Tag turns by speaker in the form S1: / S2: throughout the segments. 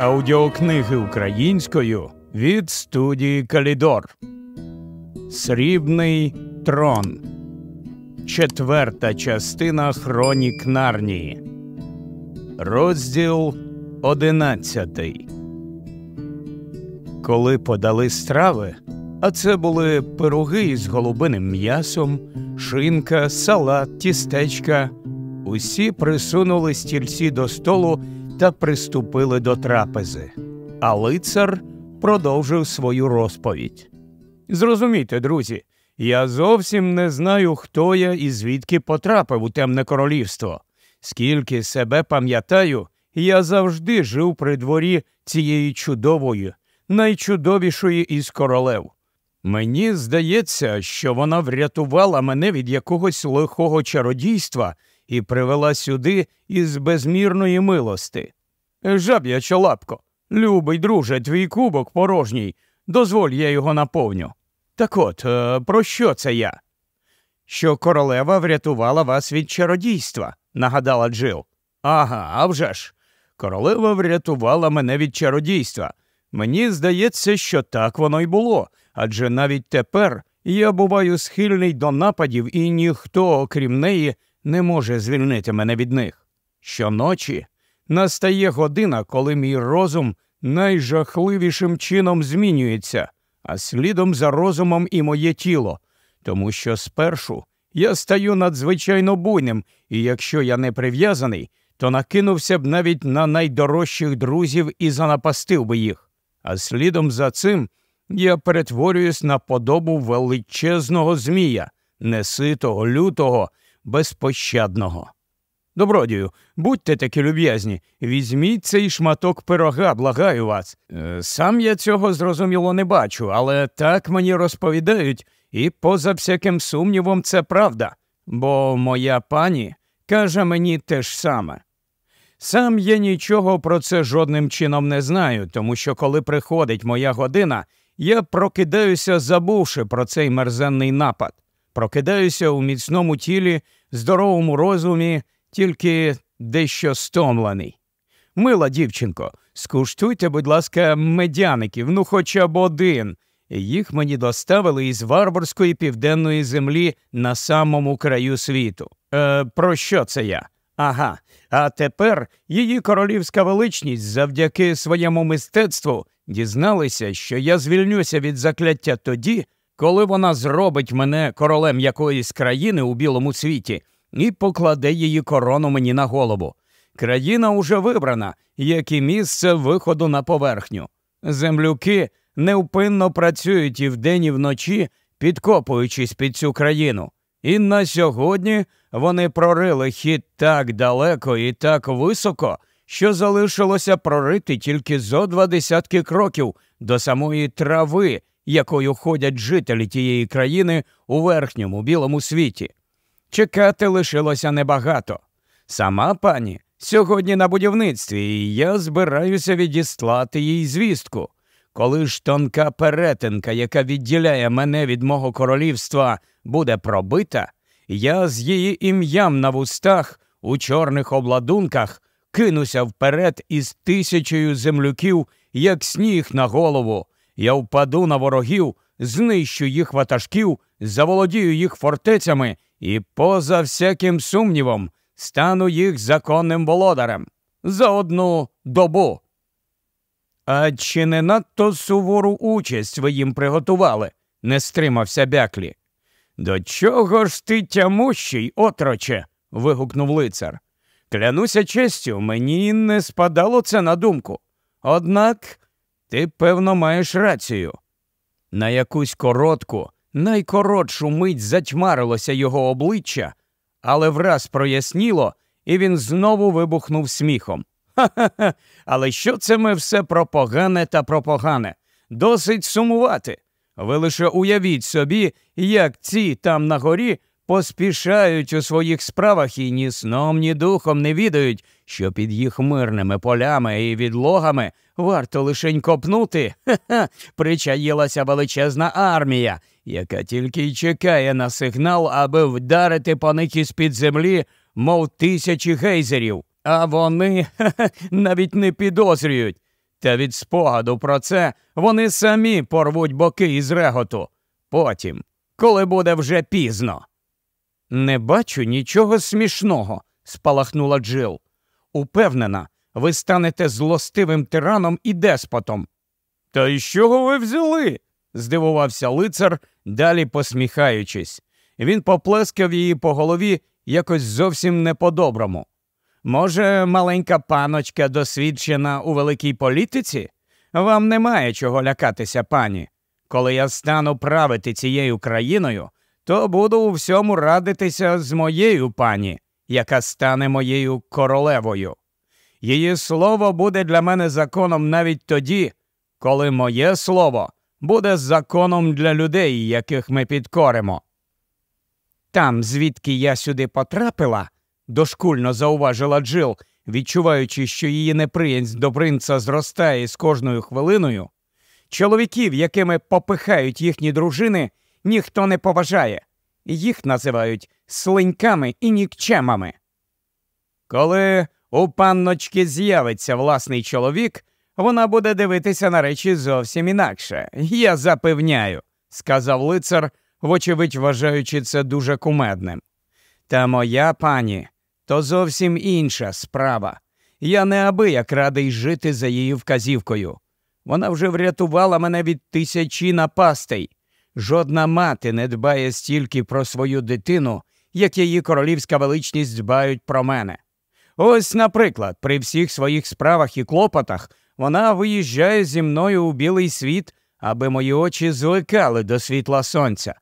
S1: Аудіокниги українською від студії Калідор. Срібний трон. Четверта частина Хронік Нарнії. Розділ одинадцятий. Коли подали страви, а це були пироги із голубиним м'ясом, шинка, салат, тістечка. Усі присунули стільці до столу та приступили до трапези. А лицар продовжив свою розповідь. Зрозумійте, друзі, я зовсім не знаю, хто я і звідки потрапив у темне королівство. Скільки себе пам'ятаю, я завжди жив при дворі цієї чудової, найчудовішої із королев. Мені здається, що вона врятувала мене від якогось лихого чародійства і привела сюди із безмірної милости. Жаб'яча лапко, любий друже, твій кубок порожній, дозволь я його наповню. Так от, е, про що це я? Що королева врятувала вас від чародійства, нагадала Джил. Ага, а вже ж. Королева врятувала мене від чародійства. Мені здається, що так воно й було, адже навіть тепер я буваю схильний до нападів, і ніхто, окрім неї, не може звільнити мене від них. Щоночі настає година, коли мій розум найжахливішим чином змінюється, а слідом за розумом і моє тіло, тому що спершу я стаю надзвичайно буйним, і якщо я не прив'язаний, то накинувся б навіть на найдорожчих друзів і занапастив би їх. А слідом за цим я перетворююсь на подобу величезного змія, неситого, лютого, безпощадного. Добродію, будьте такі люб'язні, візьміть цей шматок пирога, благаю вас. Е, сам я цього зрозуміло не бачу, але так мені розповідають, і поза всяким сумнівом це правда, бо моя пані каже мені те ж саме. Сам я нічого про це жодним чином не знаю, тому що коли приходить моя година, я прокидаюся, забувши про цей мерзенний напад, прокидаюся у міцному тілі, здоровому розумі тільки дещо стомлений. Мила дівчинко, скуштуйте, будь ласка, медяників, ну хоча б один. Їх мені доставили із варварської південної землі на самому краю світу. Е, Про що це я? Ага. А тепер її королівська величність завдяки своєму мистецтву дізналися, що я звільнюся від закляття тоді, коли вона зробить мене королем якоїсь країни у білому світі і покладе її корону мені на голову. Країна уже вибрана, як і місце виходу на поверхню. Землюки невпинно працюють і вдень, і вночі, підкопуючись під цю країну. І на сьогодні вони прорили хід так далеко і так високо, що залишилося прорити тільки зо два десятки кроків до самої трави, якою ходять жителі тієї країни у верхньому білому світі. Чекати лишилося небагато. Сама пані сьогодні на будівництві, і я збираюся відіслати їй звістку. Коли ж тонка перетинка, яка відділяє мене від мого королівства, буде пробита, я з її ім'ям на вустах у чорних обладунках кинуся вперед із тисячею землюків, як сніг на голову. Я впаду на ворогів, знищу їх ватажків, заволодію їх фортецями і, поза всяким сумнівом, стану їх законним володарем за одну добу. А чи не надто сувору участь ви їм приготували? не стримався бяклі. До чого ж ти тямущий, отроче? вигукнув лицар. Клянуся честю, мені не спадало це на думку. Однак ти, певно, маєш рацію. На якусь коротку, найкоротшу мить затьмарилося його обличчя, але враз проясніло, і він знову вибухнув сміхом. Ха-ха-ха, але що це ми все про погане та про погане? Досить сумувати. Ви лише уявіть собі, як ці там на горі поспішають у своїх справах і ні сном, ні духом не відають, що під їх мирними полями і відлогами варто лишень копнути, ха-ха, причаїлася величезна армія, яка тільки й чекає на сигнал, аби вдарити по них із під землі, мов тисячі гейзерів. А вони ха -ха, навіть не підозрюють. Та від спогаду про це вони самі порвуть боки із реготу. Потім, коли буде вже пізно. Не бачу нічого смішного, спалахнула Джил. Упевнена, ви станете злостивим тираном і деспотом. Та й з чого ви взяли? здивувався лицар, далі посміхаючись. Він поплескав її по голові якось зовсім не по-доброму. Може, маленька паночка досвідчена у великій політиці? Вам немає чого лякатися, пані. Коли я стану правити цією країною, то буду у всьому радитися з моєю пані, яка стане моєю королевою. Її слово буде для мене законом навіть тоді, коли моє слово буде законом для людей, яких ми підкоримо. Там, звідки я сюди потрапила, дошкульно зауважила Джил, відчуваючи, що її неприязнь до принца зростає з кожною хвилиною, чоловіків, якими попихають їхні дружини, ніхто не поважає. Їх називають слиньками і нікчемами. Коли у панночки з'явиться власний чоловік, вона буде дивитися на речі зовсім інакше. Я запевняю, сказав лицар, вочевидь вважаючи це дуже кумедним. Та моя пані то зовсім інша справа. Я неабияк радий жити за її вказівкою. Вона вже врятувала мене від тисячі напастей. Жодна мати не дбає стільки про свою дитину, як її королівська величність дбають про мене. Ось, наприклад, при всіх своїх справах і клопотах вона виїжджає зі мною у білий світ, аби мої очі звикали до світла сонця.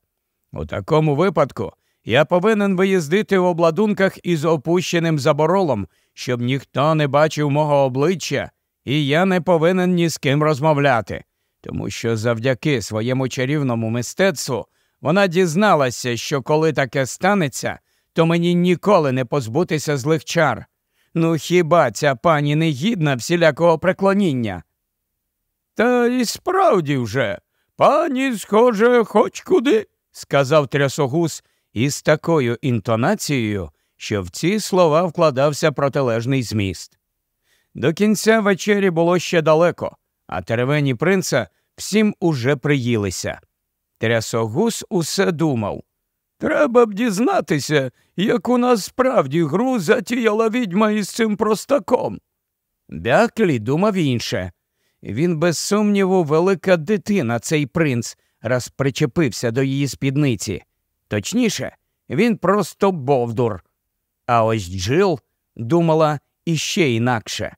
S1: У такому випадку я повинен виїздити в обладунках із опущеним заборолом, щоб ніхто не бачив мого обличчя, і я не повинен ні з ким розмовляти, тому що завдяки своєму чарівному мистецтву вона дізналася, що коли таке станеться, то мені ніколи не позбутися злих чар. Ну хіба ця пані не гідна всілякого преклоніння? Та і справді вже, пані, схоже, хоч куди, сказав трясогус із такою інтонацією, що в ці слова вкладався протилежний зміст. До кінця вечері було ще далеко, а теревені принца всім уже приїлися. Трясогус усе думав. Треба б дізнатися, як у нас справді гру затіяла відьма із цим простаком. Бяклі думав інше. Він, без сумніву, велика дитина, цей принц, раз причепився до її спідниці. Точніше, він просто бовдур. А ось Джил думала іще інакше.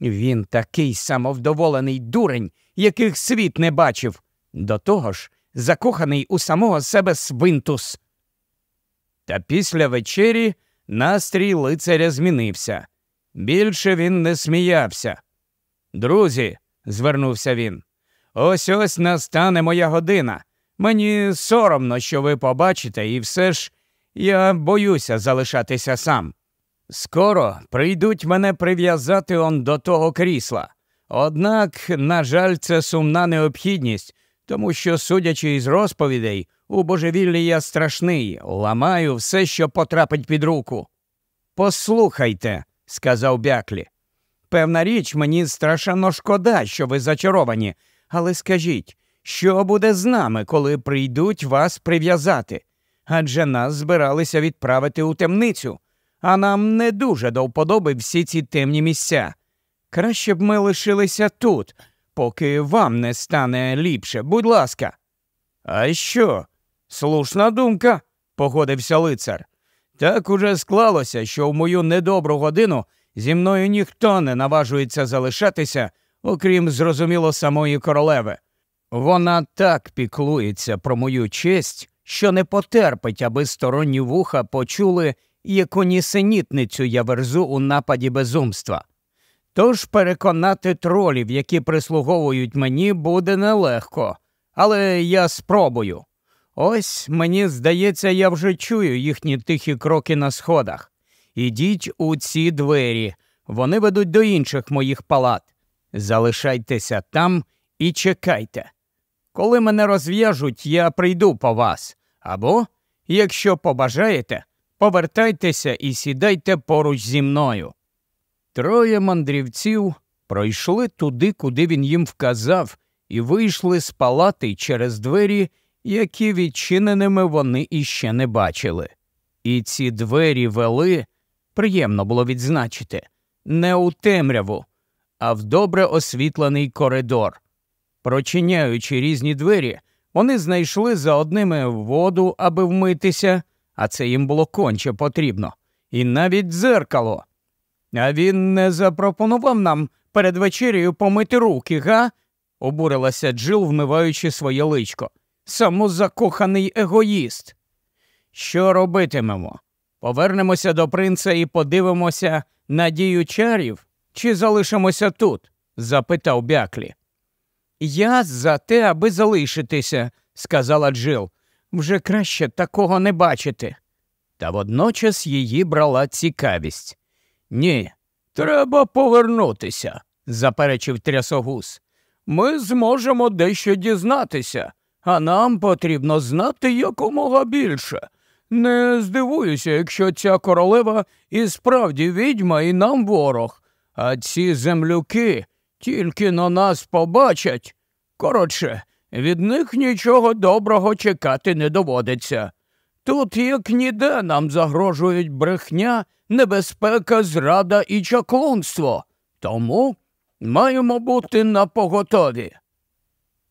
S1: Він такий самовдоволений дурень, яких світ не бачив. До того ж, закоханий у самого себе свинтус. Та після вечері настрій лицаря змінився. Більше він не сміявся. Друзі, звернувся він, ось ось настане моя година. Мені соромно, що ви побачите, і все ж я боюся залишатися сам. Скоро прийдуть мене прив'язати он до того крісла. Однак, на жаль, це сумна необхідність, тому що, судячи із розповідей, у божевіллі я страшний, ламаю все, що потрапить під руку. Послухайте, сказав бяклі. Певна річ, мені страшенно шкода, що ви зачаровані, але скажіть, що буде з нами, коли прийдуть вас прив'язати? Адже нас збиралися відправити у темницю, а нам не дуже до вподоби всі ці темні місця. Краще б ми лишилися тут, поки вам не стане ліпше, будь ласка. А що? Слушна думка, погодився лицар. Так уже склалося, що в мою недобру годину зі мною ніхто не наважується залишатися, окрім зрозуміло самої королеви. Вона так піклується про мою честь, що не потерпить, аби сторонні вуха почули, яку нісенітницю я верзу у нападі безумства. Тож переконати тролів, які прислуговують мені, буде нелегко, але я спробую. Ось мені здається, я вже чую їхні тихі кроки на сходах. Ідіть у ці двері, вони ведуть до інших моїх палат. Залишайтеся там і чекайте. Коли мене розв'яжуть, я прийду по вас. Або, якщо побажаєте, повертайтеся і сідайте поруч зі мною. Троє мандрівців Пройшли туди, куди він їм вказав, і вийшли з палати через двері, які відчиненими вони іще не бачили. І ці двері вели, приємно було відзначити, не у темряву, а в добре освітлений коридор. Прочиняючи різні двері, вони знайшли за одними воду, аби вмитися, а це їм було конче потрібно, і навіть дзеркало. А він не запропонував нам перед вечерею помити руки, га? обурилася Джил, вмиваючи своє личко. Самозакоханий егоїст. Що робитимемо? Повернемося до принца і подивимося на дію чарів, чи залишимося тут? запитав бяклі. Я за те, аби залишитися, сказала Джил. Вже краще такого не бачити. Та водночас її брала цікавість. Ні, треба повернутися, заперечив трясогус. Ми зможемо дещо дізнатися, а нам потрібно знати якомога більше. Не здивуюся, якщо ця королева і справді відьма і нам ворог, а ці землюки тільки на нас побачать. Коротше, від них нічого доброго чекати не доводиться. Тут, як ніде, нам загрожують брехня, небезпека, зрада і чаклунство. Тому маємо бути на поготові.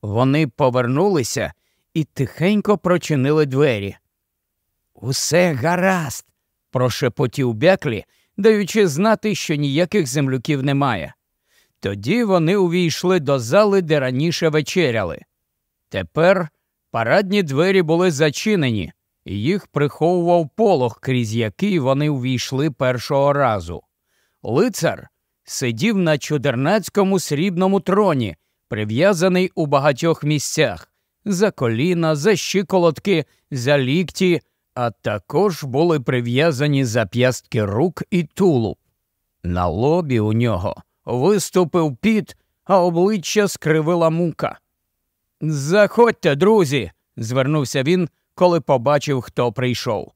S1: Вони повернулися і тихенько прочинили двері. Усе гаразд, прошепотів бяклі, даючи знати, що ніяких землюків немає. Тоді вони увійшли до зали, де раніше вечеряли. Тепер парадні двері були зачинені, і їх приховував полог, крізь який вони увійшли першого разу. Лицар сидів на чудернацькому срібному троні, прив'язаний у багатьох місцях за коліна, за щиколотки, за лікті, а також були прив'язані зап'ястки рук і тулуб. На лобі у нього виступив піт, а обличчя скривила мука. Заходьте, друзі, звернувся він, коли побачив, хто прийшов.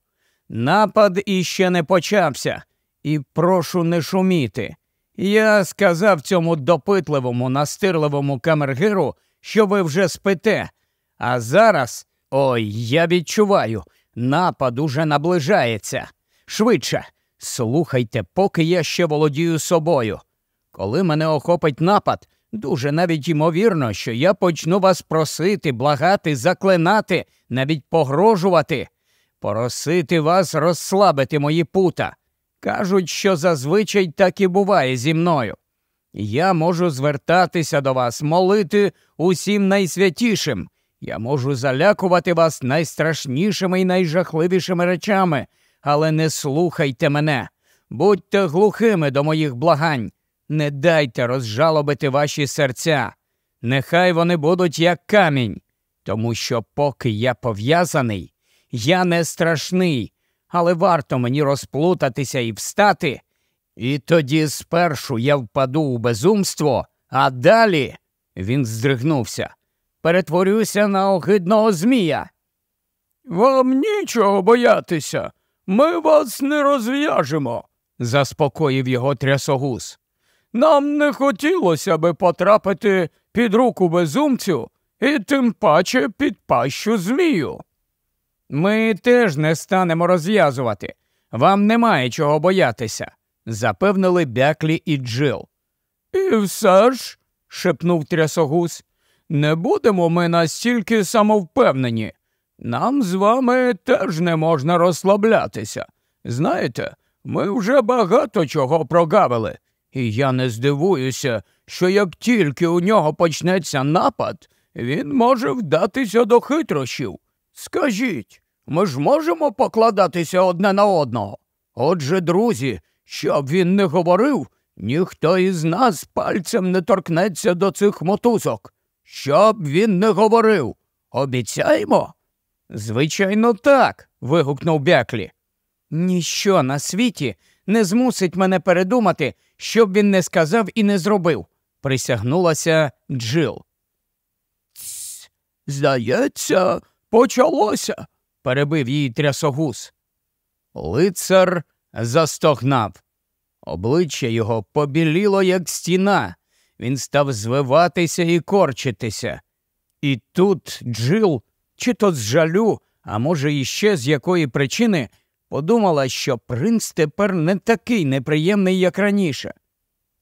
S1: Напад іще не почався, і прошу не шуміти. Я сказав цьому допитливому, настирливому камергеру, що ви вже спите. А зараз, ой, я відчуваю, напад уже наближається. Швидше, слухайте, поки я ще володію собою. Коли мене охопить напад, дуже навіть ймовірно, що я почну вас просити, благати, заклинати, навіть погрожувати, просити вас розслабити мої пута. Кажуть, що зазвичай так і буває зі мною. Я можу звертатися до вас, молити усім найсвятішим. Я можу залякувати вас найстрашнішими і найжахливішими речами, але не слухайте мене. Будьте глухими до моїх благань. Не дайте розжалобити ваші серця. Нехай вони будуть як камінь, тому що, поки я пов'язаний, я не страшний, але варто мені розплутатися і встати, і тоді спершу я впаду у безумство, а далі він здригнувся. Перетворюся на огидного змія. Вам нічого боятися, ми вас не розв'яжемо, заспокоїв його трясогус. Нам не хотілося би потрапити під руку безумцю і тим паче під пащу змію. Ми теж не станемо розв'язувати. Вам немає чого боятися, запевнили бяклі і Джил. І все ж, шепнув трясогус, не будемо ми настільки самовпевнені. Нам з вами теж не можна розслаблятися. Знаєте, ми вже багато чого прогавили, і я не здивуюся, що як тільки у нього почнеться напад, він може вдатися до хитрощів. Скажіть, ми ж можемо покладатися одне на одного? Отже, друзі, щоб він не говорив, ніхто із нас пальцем не торкнеться до цих мотузок. Щоб він не говорив, обіцяємо? Звичайно, так. вигукнув бяклі. Ніщо на світі не змусить мене передумати, що б він не сказав і не зробив, присягнулася Джил. Здається, почалося, перебив її трясогус. Лицар застогнав. Обличчя його побіліло, як стіна, він став звиватися і корчитися. І тут Джил, чи то з жалю, а може, іще з якої причини, подумала, що принц тепер не такий неприємний, як раніше.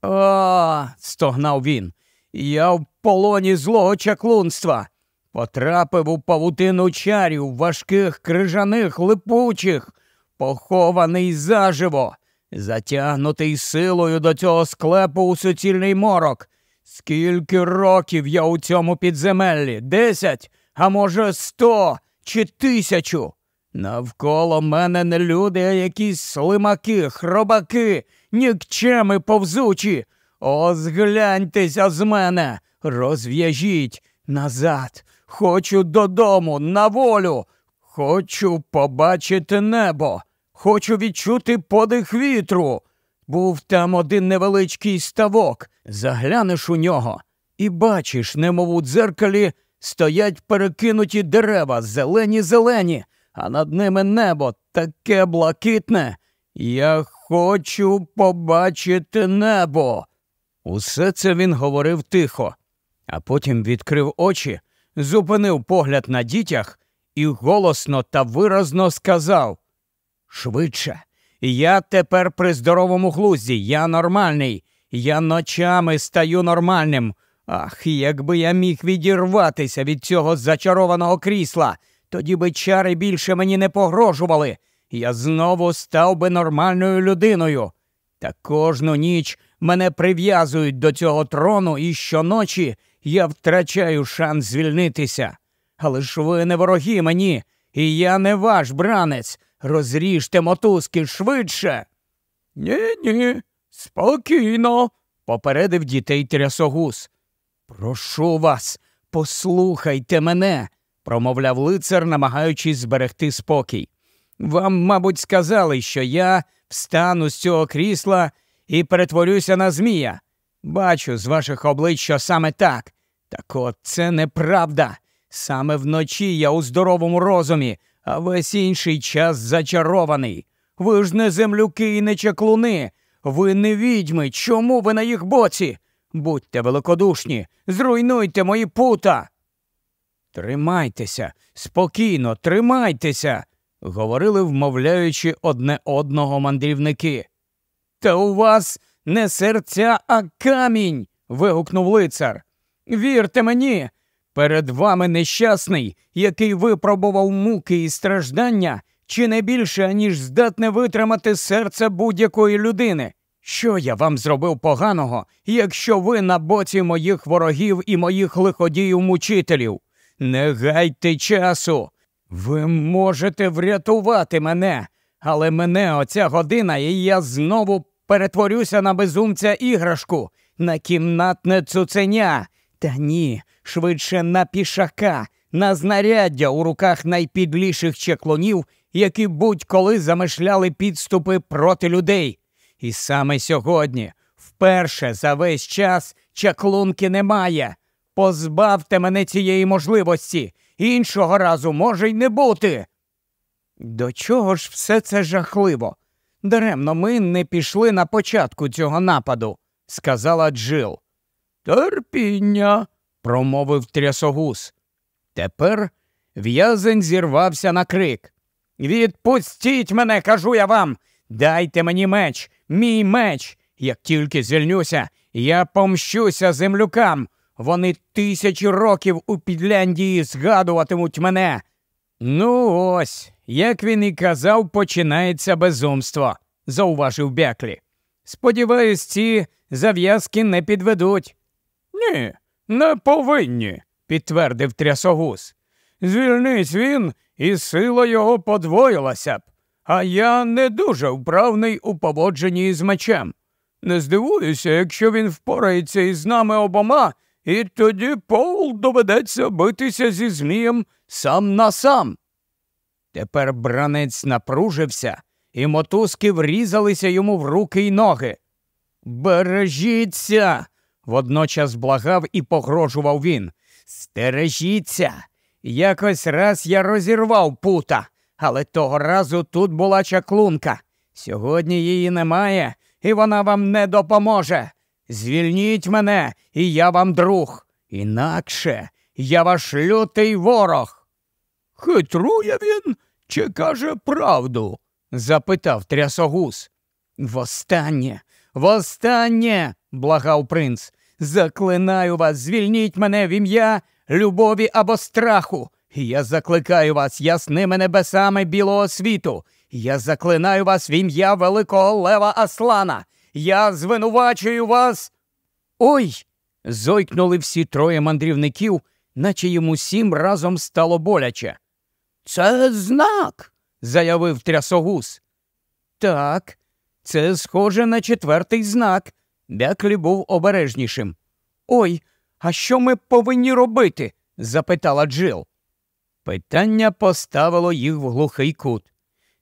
S1: А, стогнав він. Я в полоні злого чаклунства. Потрапив у павутину чарів, важких, крижаних, липучих, похований заживо, затягнутий силою до цього склепу у суцільний морок. Скільки років я у цьому підземеллі? Десять, а може, сто чи тисячу? Навколо мене не люди, а якісь слимаки, хробаки, нікчеми повзучі. О, згляньтеся з мене, розв'яжіть назад. Хочу додому, на волю. Хочу побачити небо. Хочу відчути подих вітру. Був там один невеличкий ставок. Заглянеш у нього і бачиш, немов у дзеркалі, стоять перекинуті дерева, зелені зелені, а над ними небо таке блакитне. Я хочу побачити небо. Усе це він говорив тихо, а потім відкрив очі, зупинив погляд на дітях і голосно та виразно сказав Швидше, я тепер при здоровому глузді, я нормальний, я ночами стаю нормальним. Ах, якби я міг відірватися від цього зачарованого крісла, тоді би чари більше мені не погрожували. Я знову став би нормальною людиною. Та кожну ніч мене прив'язують до цього трону, і щоночі я втрачаю шанс звільнитися. Але ж ви не вороги мені, і я не ваш бранець. Розріжте мотузки швидше. Ні, ні, спокійно, попередив дітей трясогус. Прошу вас, послухайте мене, промовляв лицар, намагаючись зберегти спокій. Вам, мабуть, сказали, що я встану з цього крісла і перетворюся на Змія. Бачу з ваших облич, що саме так. Так от це неправда. Саме вночі я у здоровому розумі, а весь інший час зачарований. Ви ж не землюки і не чаклуни. Ви не відьми. Чому ви на їх боці? Будьте великодушні, зруйнуйте мої пута. Тримайтеся, спокійно, тримайтеся, говорили, вмовляючи одне одного мандрівники. Та у вас не серця, а камінь. вигукнув лицар. Вірте мені, перед вами нещасний, який випробував муки і страждання, чи не більше, ніж здатне витримати серце будь-якої людини. Що я вам зробив поганого, якщо ви на боці моїх ворогів і моїх лиходіїв мучителів? Не гайте часу. Ви можете врятувати мене, але мене оця година, і я знову перетворюся на безумця іграшку, на кімнатне цуценя. Та ні, швидше на пішака, на знаряддя у руках найпідліших чеклунів, які будь-коли замишляли підступи проти людей. І саме сьогодні, вперше за весь час, чаклунки немає. Позбавте мене цієї можливості, іншого разу може й не бути. До чого ж все це жахливо? Даремно ми не пішли на початку цього нападу, сказала Джил. Терпіння, промовив трясогус. Тепер в'язень зірвався на крик. Відпустіть мене, кажу я вам. Дайте мені меч, мій меч. Як тільки звільнюся, я помщуся землюкам. Вони тисячі років у Підляндії згадуватимуть мене. Ну, ось, як він і казав, починається безумство, зауважив Бяклі. Сподіваюсь, ці зав'язки не підведуть. Ні, не повинні, підтвердив трясогус. Звільнись він, і сила його подвоїлася б, а я не дуже вправний у поводженні з мечем. Не здивуюся, якщо він впорається із нами обома, і тоді Пол доведеться битися зі Змієм сам на сам. Тепер бранець напружився, і мотузки врізалися йому в руки й ноги. Бережіться, водночас благав і погрожував він. Стережіться. Якось раз я розірвав пута, але того разу тут була чаклунка. Сьогодні її немає, і вона вам не допоможе. Звільніть мене, і я вам друг. Інакше я ваш лютий ворог. Хитрує він чи каже правду? запитав трясогус. Востаннє, востаннє, благав принц. Заклинаю вас, звільніть мене в ім'я любові або страху. Я закликаю вас ясними небесами білого світу. Я заклинаю вас в ім'я великого лева Аслана. Я звинувачую вас. Ой. зойкнули всі троє мандрівників, наче йому всім разом стало боляче. Це знак, заявив трясогус. Так, це схоже на четвертий знак. Бяклі був обережнішим. Ой, а що ми повинні робити? запитала Джил. Питання поставило їх в глухий кут.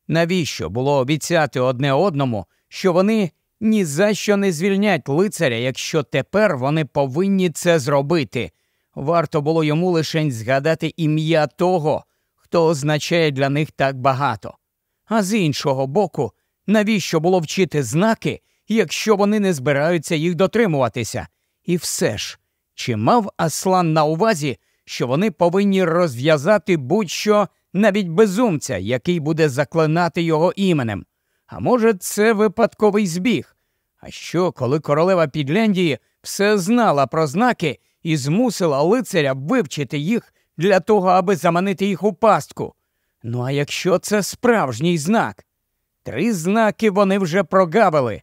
S1: Навіщо було обіцяти одне одному, що вони ні за що не звільнять лицаря, якщо тепер вони повинні це зробити? Варто було йому лише згадати ім'я того, хто означає для них так багато. А з іншого боку, навіщо було вчити знаки, якщо вони не збираються їх дотримуватися? І все ж, чи мав Аслан на увазі, що вони повинні розв'язати будь-що навіть безумця, який буде заклинати його іменем? А може, це випадковий збіг? А що, коли королева Підляндії все знала про знаки і змусила лицаря вивчити їх для того, аби заманити їх у пастку? Ну а якщо це справжній знак? Три знаки вони вже прогавили,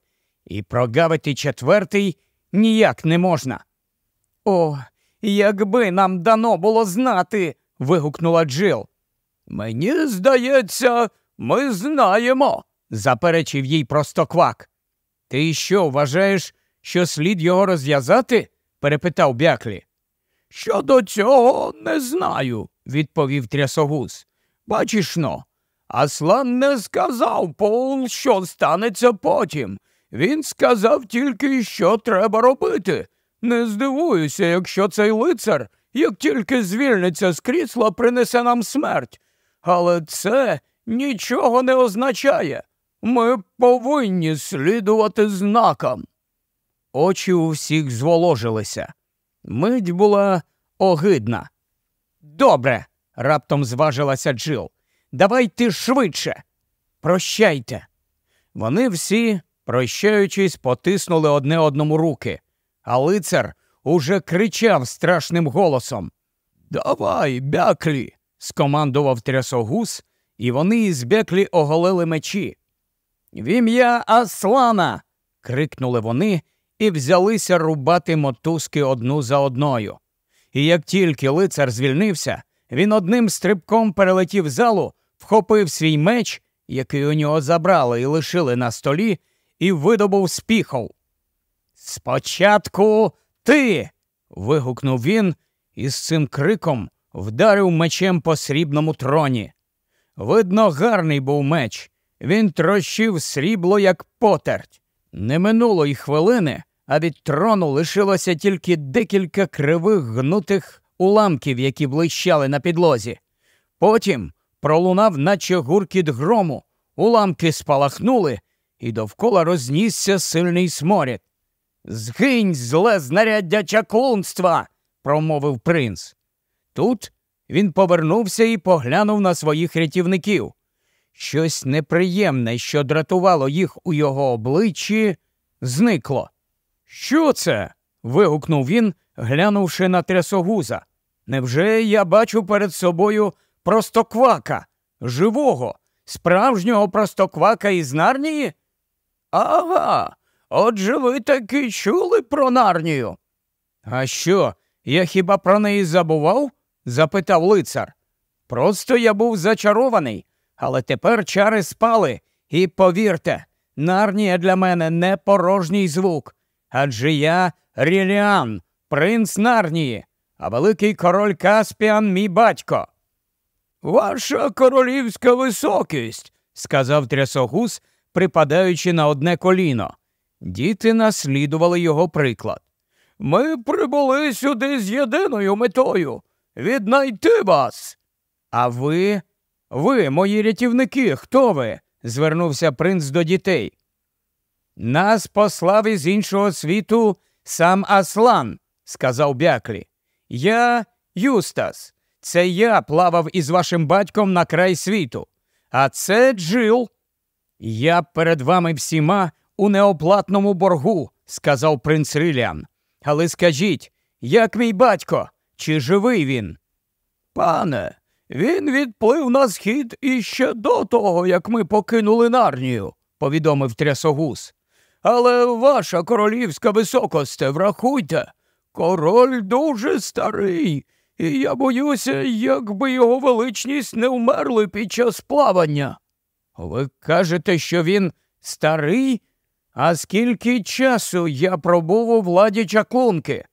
S1: і прогавити четвертий ніяк не можна. О, якби нам дано було знати. вигукнула Джил. Мені здається, ми знаємо, заперечив їй простоквак. Ти що, вважаєш, що слід його розв'язати? перепитав бяклі. Щодо цього не знаю, відповів трясогус. Бачиш но, Аслан не сказав Пол, що станеться потім. Він сказав тільки, що треба робити. Не здивуюся, якщо цей лицар, як тільки звільниться з крісла, принесе нам смерть. Але це нічого не означає. Ми повинні слідувати знакам. Очі у всіх зволожилися. Мить була огидна. Добре, раптом зважилася Джил. Давайте швидше. Прощайте. Вони всі, прощаючись, потиснули одне одному руки, а лицар уже кричав страшним голосом. Давай, бяклі. скомандував трясогус, і вони із бяклі оголили мечі. В ім'я Аслана. крикнули вони і взялися рубати мотузки одну за одною. І як тільки лицар звільнився, він одним стрибком перелетів залу, вхопив свій меч, який у нього забрали і лишили на столі, і видобув спіхов. Спочатку ти. вигукнув він і з цим криком вдарив мечем по срібному троні. Видно, гарний був меч. Він трощив срібло, як потерть. Не минуло й хвилини, а від трону лишилося тільки декілька кривих гнутих уламків, які блищали на підлозі. Потім пролунав, наче гуркіт грому, уламки спалахнули, і довкола рознісся сильний сморід. Згинь, зле знаряддя чаклунства, промовив принц. Тут він повернувся і поглянув на своїх рятівників. Щось неприємне, що дратувало їх у його обличчі, зникло. Що це? вигукнув він, глянувши на трясогуза. Невже я бачу перед собою простоквака, живого, справжнього простоквака із нарнії? Ага, отже ви таки чули про нарнію. А що, я хіба про неї забував? запитав лицар. Просто я був зачарований, але тепер чари спали, і повірте, нарнія для мене не порожній звук. Адже я Ріліан, принц Нарнії, а великий король Каспіан мій батько. Ваша королівська високість, сказав трясогус, припадаючи на одне коліно. Діти наслідували його приклад. Ми прибули сюди з єдиною метою віднайти вас. А ви, ви, мої рятівники, хто ви? звернувся принц до дітей. Нас послав із іншого світу Сам Аслан, сказав Бяклі. Я Юстас. Це я плавав із вашим батьком на край світу. А це Джил. Я перед вами всіма у неоплатному боргу, сказав принц Риліан. Але скажіть, як мій батько, чи живий він? Пане, він відплив на схід іще до того, як ми покинули нарнію, повідомив трясогус. Але ваша королівська високосте, врахуйте, король дуже старий, і я боюся, якби його величність не вмерли під час плавання. Ви кажете, що він старий? А скільки часу я пробув у владі чаклунки?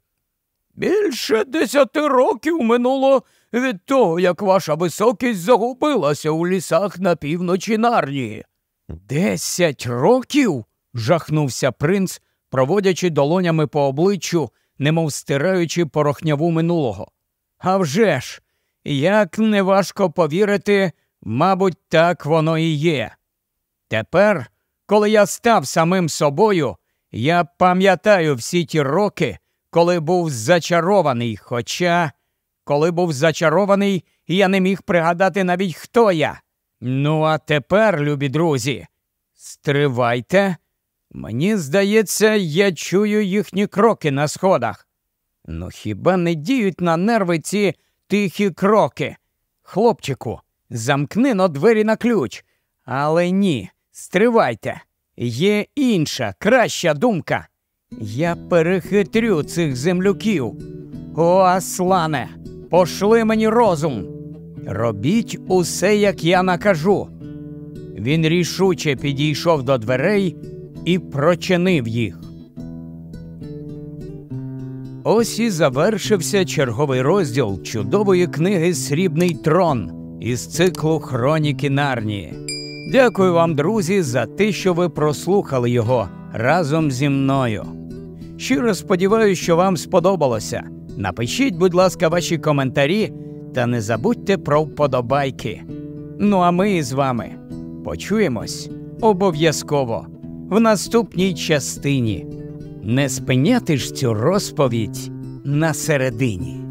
S1: Більше десяти років минуло від того, як ваша високість загубилася у лісах на півночі Нарнії. Десять років? жахнувся принц, проводячи долонями по обличчю, немов стираючи порохняву минулого. «А вже ж, як неважко повірити, мабуть, так воно і є. Тепер, коли я став самим собою, я пам'ятаю всі ті роки, коли був зачарований, хоча, коли був зачарований, я не міг пригадати навіть хто я. Ну, а тепер, любі друзі, стривайте. Мені здається, я чую їхні кроки на сходах. Ну хіба не діють на нерви ці тихі кроки? Хлопчику, замкни но двері на ключ. Але ні, стривайте. Є інша, краща думка. Я перехитрю цих землюків. О, Аслане, пошли мені розум. Робіть усе, як я накажу. Він рішуче підійшов до дверей і прочинив їх. Ось і завершився черговий розділ чудової книги Срібний трон із циклу Хроніки Нарнії. Дякую вам, друзі, за те, що ви прослухали його разом зі мною. Щиро сподіваюся, що вам сподобалося. Напишіть, будь ласка, ваші коментарі та не забудьте про вподобайки. Ну а ми з вами почуємось обов'язково в наступній частині. Не спиняти ж цю розповідь на середині.